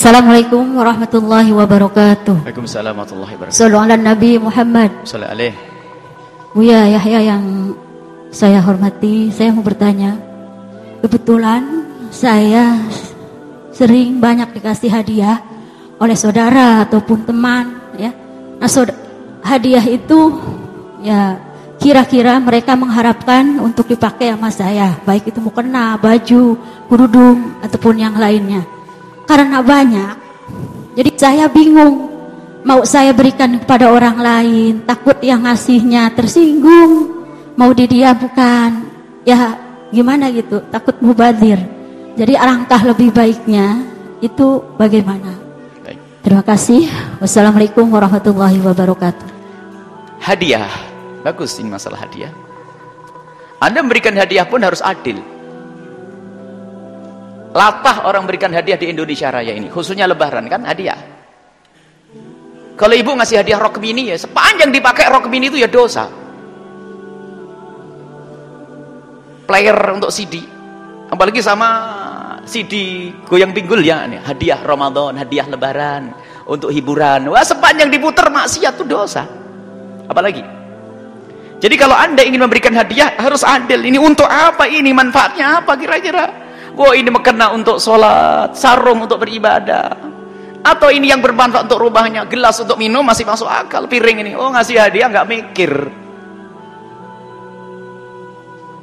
Assalamualaikum warahmatullahi wabarakatuh. Waalaikumsalam warahmatullahi wabarakatuh. Sallu ala Nabi Muhammad. Sallallahu alaihi. Buya Yahya yang saya hormati, saya mau bertanya. Kebetulan saya sering banyak dikasih hadiah oleh saudara ataupun teman ya. Nah, saudara, hadiah itu ya kira-kira mereka mengharapkan untuk dipakai sama saya, baik itu mukena, baju, kerudung ataupun yang lainnya karena banyak. Jadi saya bingung mau saya berikan kepada orang lain, takut yang ngasihnya tersinggung, mau di dia bukan. Ya gimana gitu, takut mubadir. Jadi alangkah lebih baiknya itu bagaimana? Baik. Terima kasih. Wassalamualaikum warahmatullahi wabarakatuh. Hadiah. Bagus ini masalah hadiah. Anda memberikan hadiah pun harus adil. Latah orang berikan hadiah di Indonesia Raya ini, khususnya lebaran kan hadiah. Kalau ibu ngasih hadiah rok mini ya, sepanjang dipakai rok mini itu ya dosa. Player untuk CD, apalagi sama CD goyang pinggul ya, nih, hadiah Ramadan, hadiah lebaran untuk hiburan. Wah sepanjang diputer maksiat itu dosa. Apalagi? Jadi kalau anda ingin memberikan hadiah harus adil. Ini untuk apa ini? Manfaatnya apa kira-kira? Wah ini mekena untuk sholat, sarung untuk beribadah. Atau ini yang bermanfaat untuk rubahnya, gelas untuk minum masih masuk akal, piring ini. Oh ngasih hadiah nggak mikir.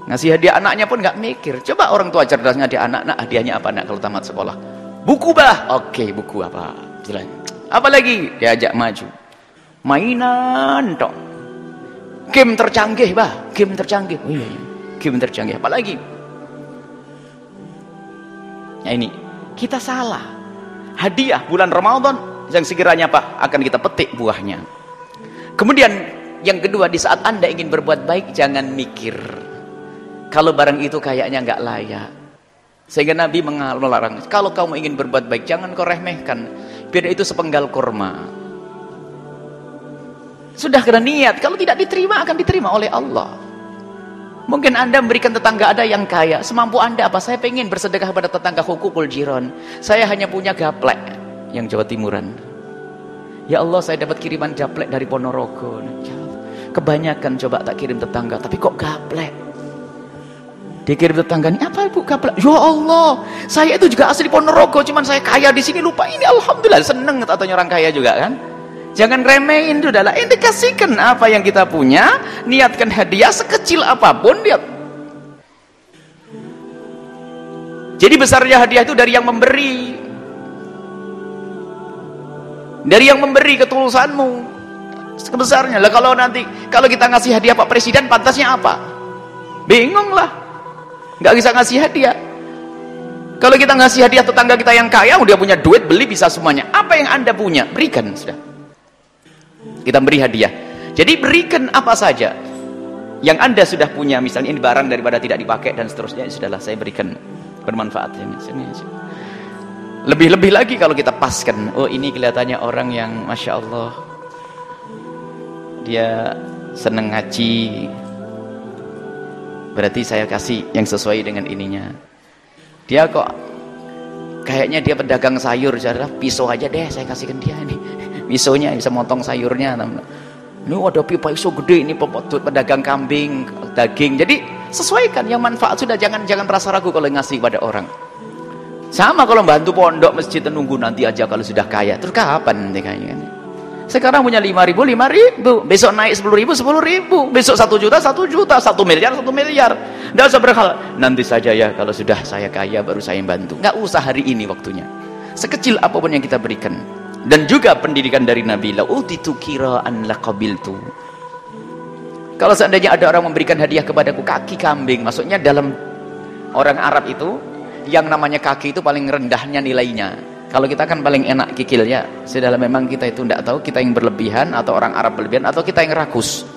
Ngasih hadiah anaknya pun nggak mikir. Coba orang tua cerdasnya dia anak, nak hadiahnya apa nak kalau tamat sekolah? Buku bah. Oke, buku apa? Jalan. Apa lagi? Diajak maju. Mainan dong. Game tercanggih bah, game tercanggih. Oh iya, iya. game tercanggih. Apa lagi? Ya ini, kita salah. Hadiah bulan Ramadan yang sekiranya apa? Akan kita petik buahnya. Kemudian yang kedua di saat Anda ingin berbuat baik jangan mikir kalau barang itu kayaknya nggak layak. Sehingga Nabi melarang, kalau kamu ingin berbuat baik jangan kau remehkan. Biar itu sepenggal kurma. Sudah kena niat, kalau tidak diterima akan diterima oleh Allah. Mungkin anda memberikan tetangga ada yang kaya. Semampu anda apa? Saya pengen bersedekah pada tetangga hukukul jiron. Saya hanya punya gaplek. Yang Jawa Timuran. Ya Allah saya dapat kiriman gaplek dari Ponorogo. Kebanyakan coba tak kirim tetangga. Tapi kok gaplek? Dikirim tetangga ini apa ibu gaplek? Ya Allah saya itu juga asli Ponorogo. Cuman saya kaya di sini lupa ini. Alhamdulillah seneng katanya orang kaya juga kan. Jangan remehin itu adalah indikasikan apa yang kita punya, niatkan hadiah sekecil apa pun dia. Jadi besarnya hadiah itu dari yang memberi. Dari yang memberi ketulusanmu. Sebesarnya lah kalau nanti kalau kita ngasih hadiah Pak Presiden pantasnya apa? Bingung lah. Nggak bisa ngasih hadiah. Kalau kita ngasih hadiah tetangga kita yang kaya, udah punya duit, beli bisa semuanya. Apa yang Anda punya? Berikan sudah. Kita beri hadiah. Jadi berikan apa saja yang anda sudah punya, misalnya ini barang daripada tidak dipakai dan seterusnya, ya sudahlah saya berikan bermanfaat. Lebih-lebih lagi kalau kita paskan, oh ini kelihatannya orang yang masya Allah dia seneng ngaji, berarti saya kasih yang sesuai dengan ininya. Dia kok kayaknya dia pedagang sayur, jadi pisau aja deh saya kasihkan dia ini pisaunya bisa motong sayurnya ini ada pipa pisau gede ini pedagang kambing daging. Jadi sesuaikan yang manfaat sudah jangan jangan rasa ragu kalau ngasih pada orang. Sama kalau bantu pondok masjid nunggu nanti aja kalau sudah kaya. Terus kapan nanti kayaknya sekarang punya lima ribu lima ribu. Besok naik sepuluh ribu sepuluh ribu. Besok satu juta satu juta. Satu miliar satu miliar. Tidak usah berhal. Nanti saja ya kalau sudah saya kaya baru saya bantu. Nggak usah hari ini waktunya. Sekecil apa pun yang kita berikan dan juga pendidikan dari Nabi la utitu kiraan laqabiltu kalau seandainya ada orang memberikan hadiah kepadaku kaki kambing maksudnya dalam orang Arab itu yang namanya kaki itu paling rendahnya nilainya kalau kita kan paling enak kikilnya sedang memang kita itu tidak tahu kita yang berlebihan atau orang Arab berlebihan atau kita yang rakus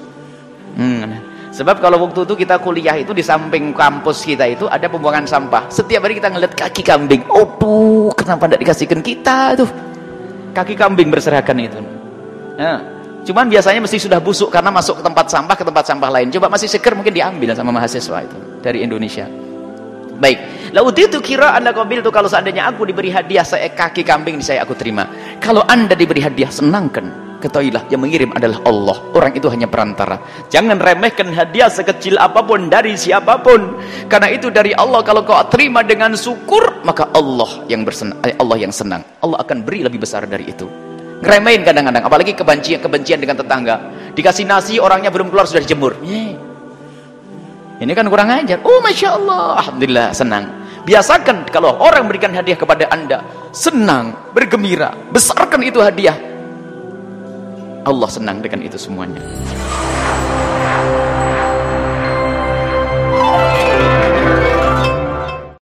hmm. Sebab kalau waktu itu kita kuliah itu di samping kampus kita itu ada pembuangan sampah. Setiap hari kita ngeliat kaki kambing. Oh kenapa tidak dikasihkan kita tuh? Kaki kambing berserakan itu. Ya. cuman biasanya mesti sudah busuk karena masuk ke tempat sampah ke tempat sampah lain. Coba masih seger mungkin diambil sama mahasiswa itu dari Indonesia. Baik. Lau itu kira anda kabil tuh kalau seandainya aku diberi hadiah saya kaki kambing saya aku terima. Kalau anda diberi hadiah senangkan ketahuilah yang mengirim adalah Allah. Orang itu hanya perantara. Jangan remehkan hadiah sekecil apa pun dari siapa pun. Karena itu dari Allah kalau kau terima dengan syukur maka Allah yang bersenang eh, Allah yang senang. Allah akan beri lebih besar dari itu. Ngeremehin kadang-kadang apalagi kebencian kebencian dengan tetangga. Dikasih nasi orangnya belum keluar sudah dijemur. Ini kan kurang ajar. Oh Masya Allah. Alhamdulillah senang. Biasakan kalau orang berikan hadiah kepada anda senang bergembira. Besarkan itu hadiah Allah senang dengan itu semuanya